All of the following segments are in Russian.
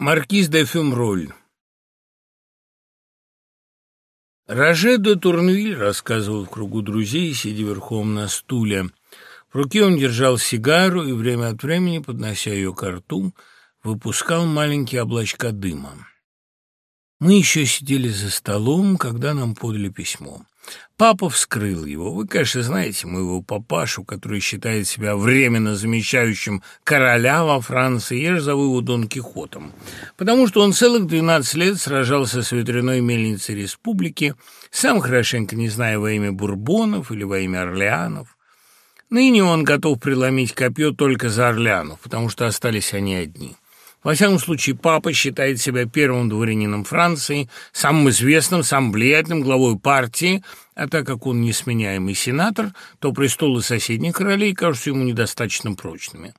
Маркиз де Фюмроль Роже де Турнвиль рассказывал в кругу друзей, сидя верхом на стуле. В руке он держал сигару и время от времени, поднося ее к рту, выпускал маленькие облачка дыма. Мы еще сидели за столом, когда нам подали письмо. Папа вскрыл его. Вы, конечно, знаете моего папашу, который считает себя временно замещающим короля во Франции. Я же зову его Дон Кихотом. Потому что он целых 12 лет сражался с ветряной мельницей республики, сам хорошенько не зная во имя Бурбонов или во имя Орлеанов. Ныне он готов преломить копье только за Орлеанов, потому что остались они одни. Во всяком случае, папа считает себя первым дворянином Франции, самым известным, самым влиятельным главой партии, а так как он несменяемый сенатор, то престолы соседних королей кажутся ему недостаточно прочными.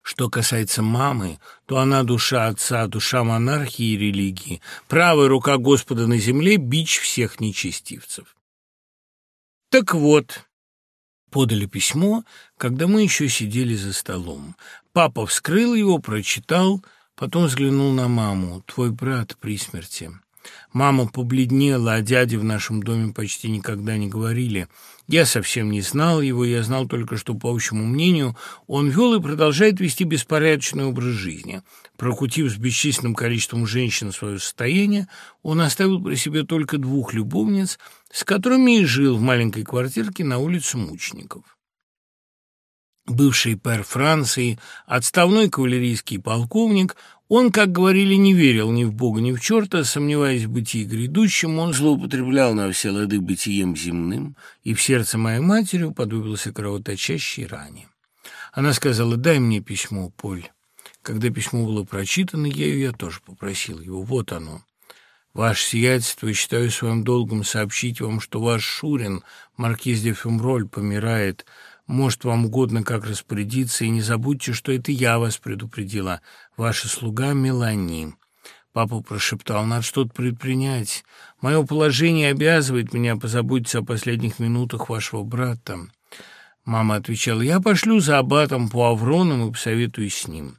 Что касается мамы, то она душа отца, душа монархии и религии, правая рука Господа на земле, бич всех нечестивцев. Так вот, подали письмо, когда мы еще сидели за столом. Папа вскрыл его, прочитал, потом взглянул на маму. «Твой брат при смерти». Мама побледнела, о дяде в нашем доме почти никогда не говорили. Я совсем не знал его, я знал только, что, по общему мнению, он вел и продолжает вести беспорядочный образ жизни. Прокутив с бесчисленным количеством женщин свое состояние, он оставил при себе только двух любовниц, с которыми и жил в маленькой квартирке на улице Мучеников бывший пэр Франции, отставной кавалерийский полковник, он, как говорили, не верил ни в Бога, ни в черта, сомневаясь в бытии грядущем, он злоупотреблял на все лады бытием земным, и в сердце моей матери уподобился кровоточащей ране. Она сказала, дай мне письмо, Поль. Когда письмо было прочитано, ею я тоже попросил его. Вот оно. Ваше сиятельство, считаю своим долгом сообщить вам, что ваш Шурин, маркиз де Фюмроль, помирает, — может, вам угодно как распорядиться, и не забудьте, что это я вас предупредила, ваша слуга Мелани». Папа прошептал, «Надо что-то предпринять. Мое положение обязывает меня позаботиться о последних минутах вашего брата». Мама отвечала, «Я пошлю за аббатом по Авронам и посоветуюсь с ним.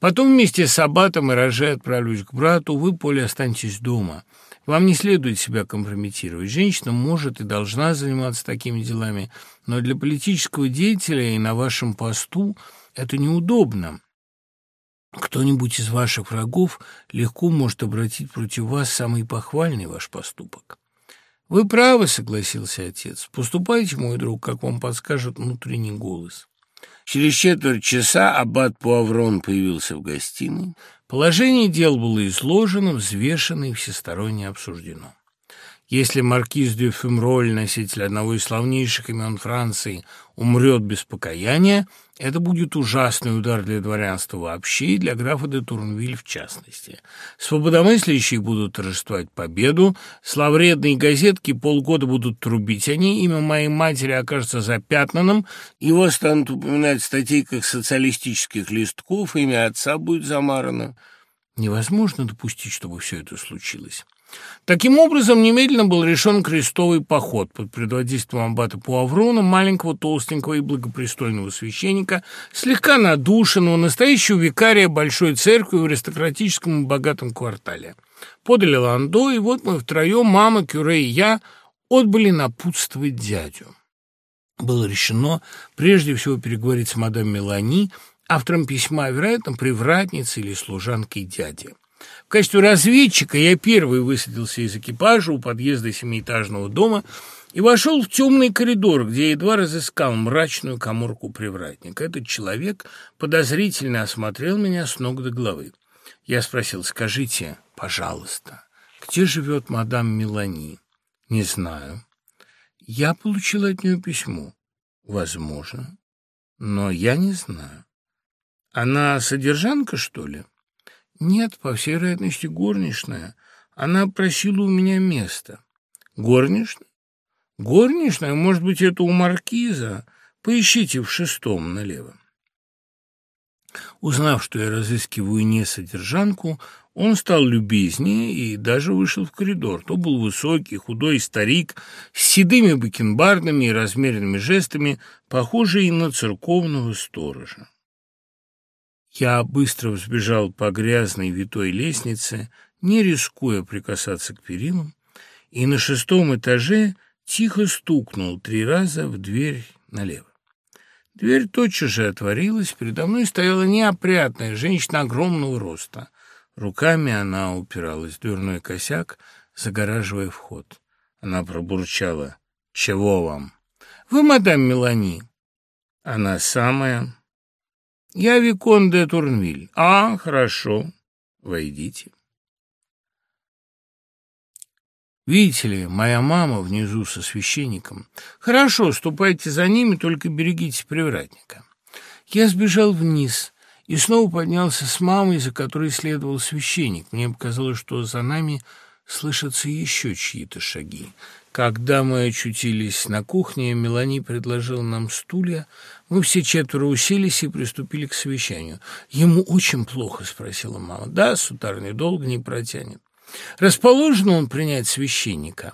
Потом вместе с аббатом и Роже отправлюсь к брату, вы, Поле, останьтесь дома». Вам не следует себя компрометировать. Женщина может и должна заниматься такими делами, но для политического деятеля и на вашем посту это неудобно. Кто-нибудь из ваших врагов легко может обратить против вас самый похвальный ваш поступок. «Вы правы», — согласился отец. «Поступайте, мой друг, как вам подскажет внутренний голос». Через четверть часа аббат Пуаврон появился в гостиной. Положение дел было изложено, взвешено и всесторонне обсуждено. Если маркиз де Фюмроль, носитель одного из славнейших имен Франции, умрет без покаяния, это будет ужасный удар для дворянства вообще и для графа де Турнвиль в частности. Свободомыслящие будут торжествовать победу, славредные газетки полгода будут трубить о ней, имя моей матери окажется запятнанным, его станут упоминать в статейках социалистических листков, имя отца будет замарано. Невозможно допустить, чтобы все это случилось. Таким образом, немедленно был решен крестовый поход под предводительством аббата Пуаврона, маленького, толстенького и благопристойного священника, слегка надушенного, настоящего викария большой церкви в аристократическом и богатом квартале. Подали ландо, и вот мы втроем, мама, Кюре и я, отбыли напутствовать дядю. Было решено прежде всего переговорить с мадам Мелани, автором письма, вероятно, привратницей или служанкой дяди. В качестве разведчика я первый высадился из экипажа у подъезда семиэтажного дома и вошел в темный коридор, где едва разыскал мрачную коморку привратника. Этот человек подозрительно осмотрел меня с ног до головы. Я спросил, скажите, пожалуйста, где живет мадам Мелани? Не знаю. Я получил от нее письмо. Возможно. Но я не знаю. Она содержанка, что ли? Нет, по всей вероятности, горничная. Она просила у меня место. Горничная? Горничная? Может быть, это у маркиза? Поищите в шестом налево. Узнав, что я разыскиваю не содержанку, он стал любезнее и даже вышел в коридор. То был высокий, худой старик с седыми бакенбардами и размеренными жестами, похожий на церковного сторожа. Я быстро взбежал по грязной витой лестнице, не рискуя прикасаться к перилам, и на шестом этаже тихо стукнул три раза в дверь налево. Дверь тотчас же отворилась, передо мной стояла неопрятная женщина огромного роста. Руками она упиралась в дверной косяк, загораживая вход. Она пробурчала. «Чего вам?» «Вы мадам Мелани?» «Она самая». «Я Викон де Турнвиль». «А, хорошо. Войдите». Видите ли, моя мама внизу со священником. Хорошо, ступайте за ними, только берегите привратника. Я сбежал вниз и снова поднялся с мамой, за которой следовал священник. Мне показалось, что за нами слышатся еще чьи-то шаги. Когда мы очутились на кухне, Мелани предложила нам стулья. Мы все четверо уселись и приступили к совещанию. «Ему очень плохо?» — спросила мама. «Да, сударыня, долго не протянет». Расположен он принять священника?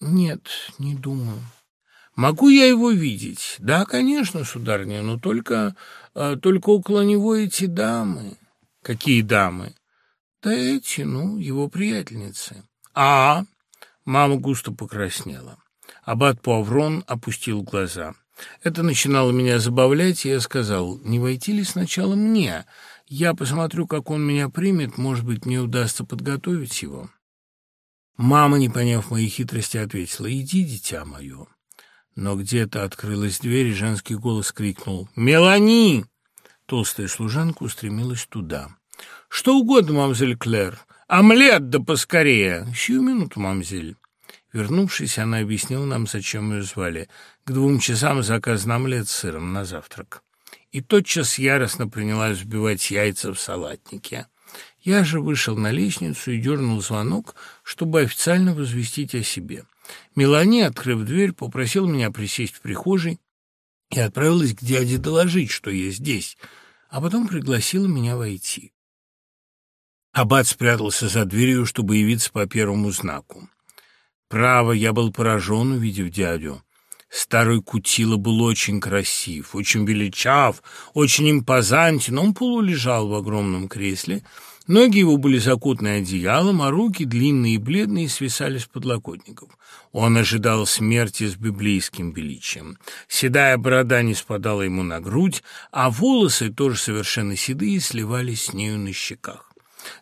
Нет, не думаю. Могу я его видеть? Да, конечно, сударыня, но только, а, только около него эти дамы. Какие дамы? Да эти, ну, его приятельницы. А, мама густо покраснела. Аббат Пуаврон опустил глаза. Это начинало меня забавлять, и я сказал, не войти ли сначала мне? Я посмотрю, как он меня примет, может быть, мне удастся подготовить его». Мама, не поняв моей хитрости, ответила, «Иди, дитя мое». Но где-то открылась дверь, и женский голос крикнул, «Мелани!» Толстая служанка устремилась туда. «Что угодно, мамзель Клэр. Омлет, да поскорее!» «Сию минуту, мамзель». Вернувшись, она объяснила нам, зачем ее звали. К двум часам заказан омлет с сыром на завтрак и тотчас яростно принялась взбивать яйца в салатнике. Я же вышел на лестницу и дернул звонок, чтобы официально возвестить о себе. Мелани, открыв дверь, попросил меня присесть в прихожей и отправилась к дяде доложить, что я здесь, а потом пригласила меня войти. Аббат спрятался за дверью, чтобы явиться по первому знаку. Право, я был поражен, увидев дядю. Старый Кутила был очень красив, очень величав, очень импозантен. Он полулежал в огромном кресле, ноги его были закутаны одеялом, а руки, длинные и бледные, свисали с подлокотников. Он ожидал смерти с библейским величием. Седая борода не спадала ему на грудь, а волосы, тоже совершенно седые, сливались с нею на щеках.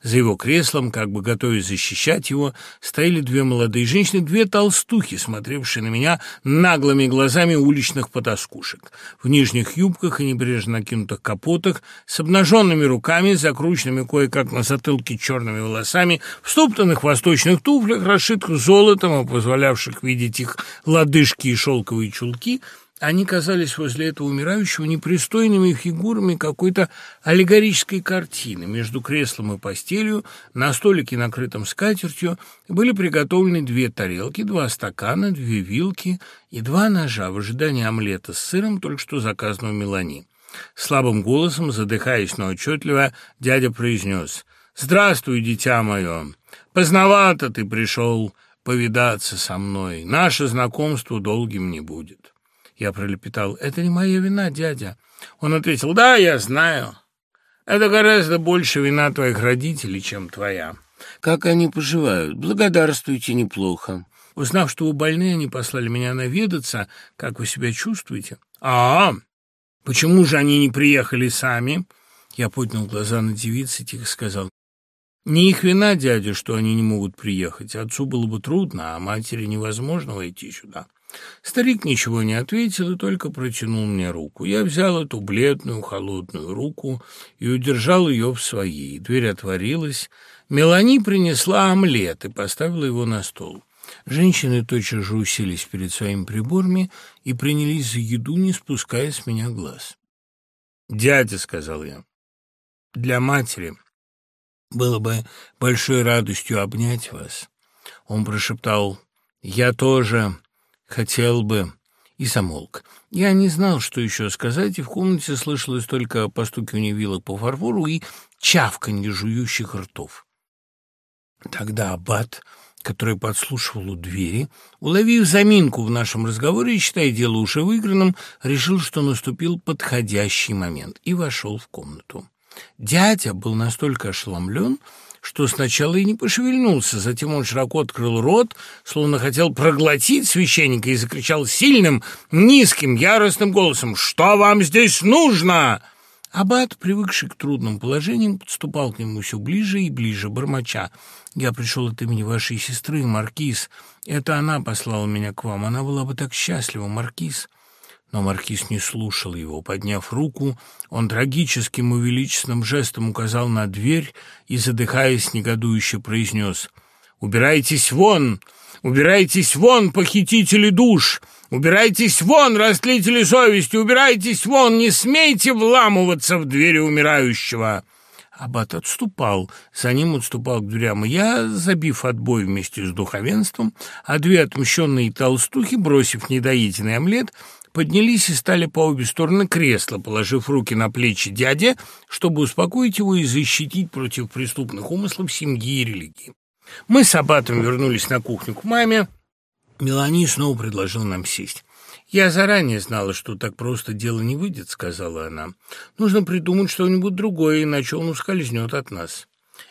За его креслом, как бы готовясь защищать его, стояли две молодые женщины, две толстухи, смотревшие на меня наглыми глазами уличных потаскушек. В нижних юбках и небрежно накинутых капотах, с обнаженными руками, закрученными кое-как на затылке черными волосами, в стоптанных восточных туфлях, расшитых золотом и позволявших видеть их лодыжки и шелковые чулки — они казались возле этого умирающего непристойными фигурами какой-то аллегорической картины. Между креслом и постелью, на столике, накрытом скатертью, были приготовлены две тарелки, два стакана, две вилки и два ножа в ожидании омлета с сыром, только что заказанного Мелани. Слабым голосом, задыхаясь, но отчетливо, дядя произнес «Здравствуй, дитя мое! Поздновато ты пришел повидаться со мной. Наше знакомство долгим не будет». Я пролепетал. «Это не моя вина, дядя». Он ответил. «Да, я знаю. Это гораздо больше вина твоих родителей, чем твоя. Как они поживают? Благодарствуйте неплохо. Узнав, что вы больны, они послали меня наведаться. Как вы себя чувствуете?» «А, почему же они не приехали сами?» Я поднял глаза на девицы и тихо сказал. «Не их вина, дядя, что они не могут приехать. Отцу было бы трудно, а матери невозможно войти сюда». Старик ничего не ответил и только протянул мне руку. Я взял эту бледную, холодную руку и удержал ее в своей. Дверь отворилась. Мелани принесла омлет и поставила его на стол. Женщины тотчас же уселись перед своими приборами и принялись за еду, не спуская с меня глаз. «Дядя», — сказал я, — «для матери было бы большой радостью обнять вас». Он прошептал, «Я тоже хотел бы...» И замолк. Я не знал, что еще сказать, и в комнате слышалось только постукивание вилок по фарфору и чавканье жующих ртов. Тогда аббат, который подслушивал у двери, уловив заминку в нашем разговоре и, считая дело уже выигранным, решил, что наступил подходящий момент, и вошел в комнату. Дядя был настолько ошеломлен, что сначала и не пошевельнулся, затем он широко открыл рот, словно хотел проглотить священника, и закричал сильным, низким, яростным голосом «Что вам здесь нужно?» Аббат, привыкший к трудным положениям, подступал к нему все ближе и ближе, бормоча. «Я пришел от имени вашей сестры, Маркиз. Это она послала меня к вам. Она была бы так счастлива, Маркиз». Но маркиз не слушал его. Подняв руку, он трагическим и величественным жестом указал на дверь и, задыхаясь, негодующе произнес «Убирайтесь вон! Убирайтесь вон, похитители душ! Убирайтесь вон, растлители совести! Убирайтесь вон! Не смейте вламываться в двери умирающего!» Аббат отступал, за ним отступал к дверям, я, забив отбой вместе с духовенством, а две отмщенные толстухи, бросив недоеденный омлет, поднялись и стали по обе стороны кресла, положив руки на плечи дяди, чтобы успокоить его и защитить против преступных умыслов семьи и религии. Мы с Аббатом вернулись на кухню к маме. Мелани снова предложил нам сесть. «Я заранее знала, что так просто дело не выйдет», — сказала она. «Нужно придумать что-нибудь другое, иначе он ускользнет от нас».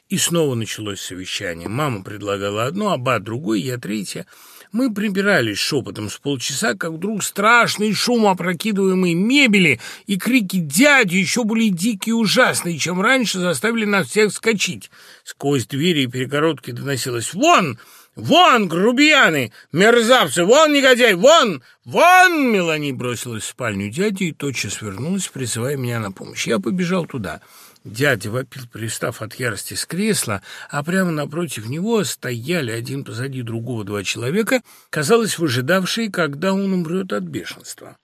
И снова началось совещание. Мама предлагала одно, Аббат другое, я третье. Мы прибирались шепотом с полчаса, как вдруг страшный шум опрокидываемой мебели и крики дяди, еще более дикие и ужасные, чем раньше, заставили нас всех вскочить. Сквозь двери и перегородки доносилось «Вон! Вон, грубияны! Мерзавцы! Вон, негодяй! Вон! Вон!» Мелани бросилась в спальню дяди и тотчас вернулась, призывая меня на помощь. Я побежал туда. Дядя вопил, пристав от ярости с кресла, а прямо напротив него стояли один позади другого два человека, казалось, выжидавшие, когда он умрет от бешенства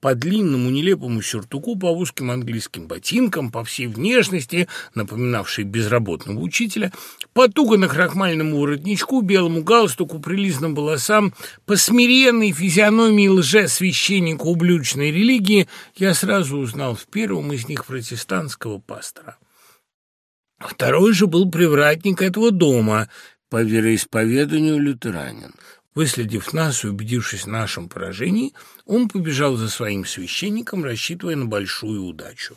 по длинному нелепому сюртуку, по узким английским ботинкам, по всей внешности, напоминавшей безработного учителя, по туго накрахмальному воротничку, белому галстуку, прилизным волосам, по смиренной физиономии лже-священника ублюдочной религии, я сразу узнал в первом из них протестантского пастора. Второй же был привратник этого дома, по вероисповеданию лютеранин. Выследив нас и убедившись в нашем поражении, он побежал за своим священником, рассчитывая на большую удачу.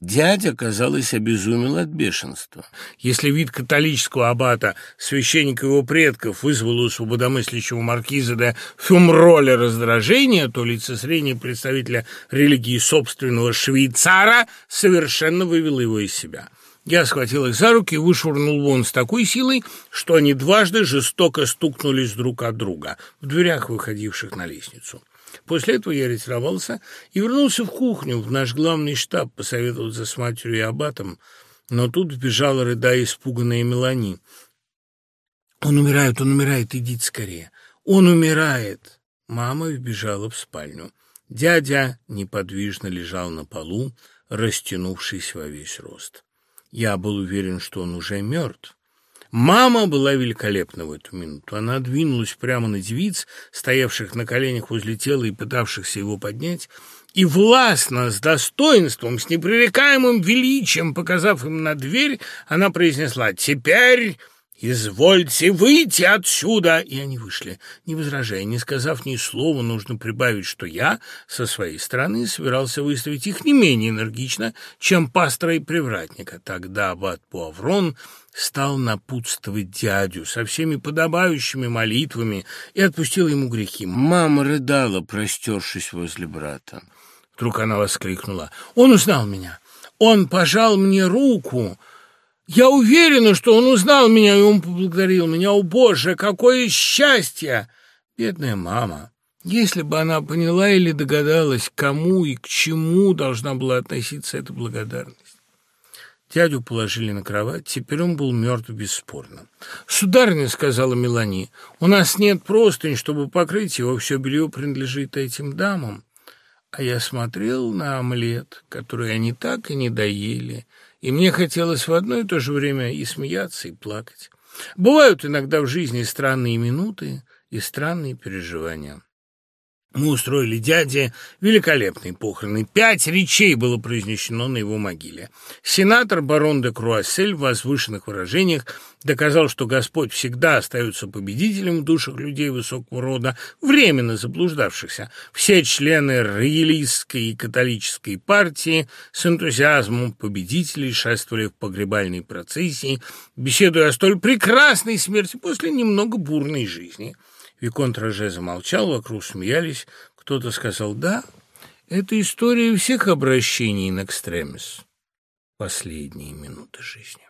Дядя, казалось, обезумел от бешенства. Если вид католического аббата, священника его предков, вызвал у свободомыслящего маркиза де Фюмроля раздражение, то лицезрение представителя религии собственного швейцара совершенно вывело его из себя. Я схватил их за руки и вышвырнул вон с такой силой, что они дважды жестоко стукнулись друг от друга в дверях, выходивших на лестницу. После этого я ретировался и вернулся в кухню, в наш главный штаб, посоветоваться с матерью и аббатом, но тут вбежала, рыдая, испуганная Мелани. «Он умирает, он умирает, идите скорее! Он умирает!» Мама вбежала в спальню. Дядя неподвижно лежал на полу, растянувшись во весь рост. Я был уверен, что он уже мертв. Мама была великолепна в эту минуту. Она двинулась прямо на девиц, стоявших на коленях возле тела и пытавшихся его поднять, и властно, с достоинством, с непререкаемым величием, показав им на дверь, она произнесла «Теперь «Извольте выйти отсюда!» И они вышли, не возражая, не сказав ни слова. Нужно прибавить, что я, со своей стороны, собирался выставить их не менее энергично, чем пастора и привратника. Тогда аббат Пуаврон стал напутствовать дядю со всеми подобающими молитвами и отпустил ему грехи. Мама рыдала, простершись возле брата. Вдруг она воскликнула. «Он узнал меня! Он пожал мне руку!» Я уверена, что он узнал меня, и он поблагодарил меня. О, Боже, какое счастье! Бедная мама. Если бы она поняла или догадалась, кому и к чему должна была относиться эта благодарность. Дядю положили на кровать, теперь он был мертв бесспорно. «Сударыня», — сказала Мелани, — «у нас нет простынь, чтобы покрыть его, все белье принадлежит этим дамам». А я смотрел на омлет, который они так и не доели, — и мне хотелось в одно и то же время и смеяться, и плакать. Бывают иногда в жизни странные минуты и странные переживания. Мы устроили дяде великолепные похороны. Пять речей было произнесено на его могиле. Сенатор барон де Круассель в возвышенных выражениях доказал, что Господь всегда остается победителем в душах людей высокого рода, временно заблуждавшихся. Все члены роялистской и католической партии с энтузиазмом победителей шествовали в погребальной процессии, беседуя о столь прекрасной смерти после немного бурной жизни. Виконт Роже замолчал, вокруг смеялись. Кто-то сказал «Да, это история всех обращений на экстремис. Последние минуты жизни».